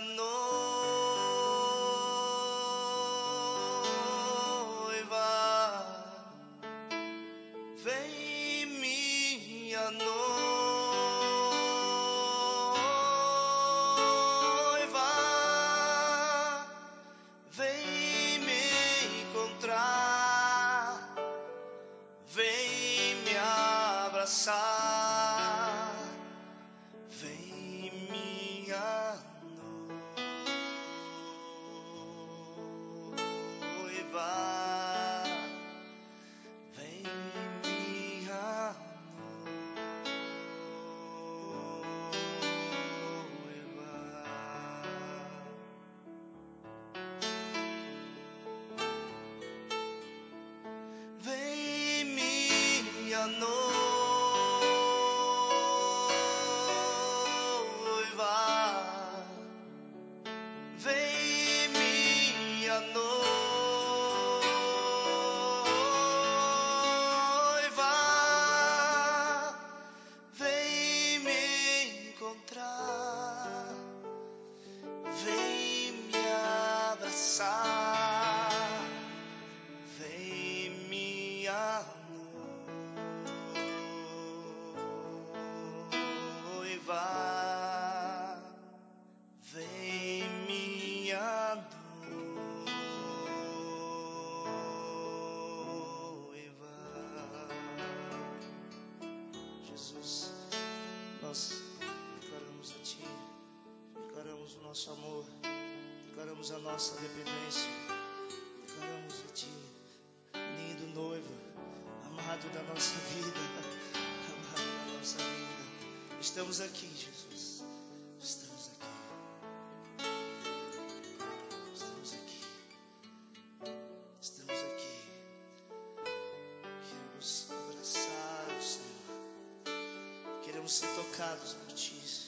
no o nosso amor, declaramos a nossa dependência, declaramos a Ti lindo noivo, amado da nossa vida, amado da nossa vida. Estamos aqui, Jesus. Estamos aqui. Estamos aqui. Estamos aqui. Queremos abraçar o Senhor. Queremos ser tocados por Ti. Queremos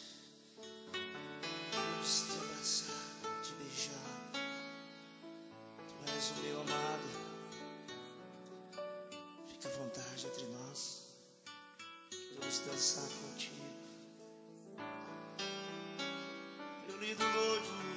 Lindo noivo.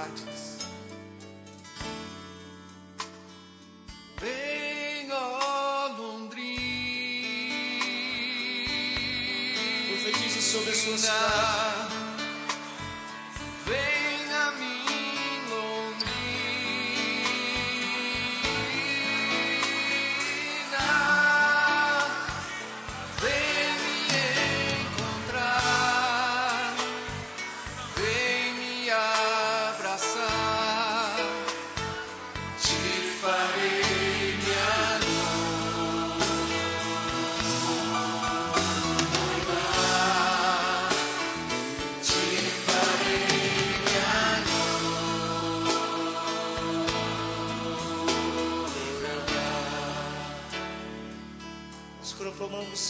grátis. Vem, ó Londrina, profetize sobre a sua cidade.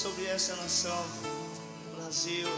sobre essa nação, Brasil.